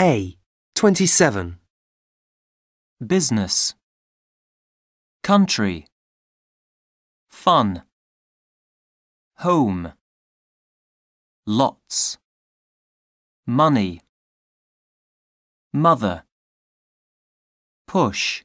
A. 27. business, country, fun, home, lots, money, mother, push,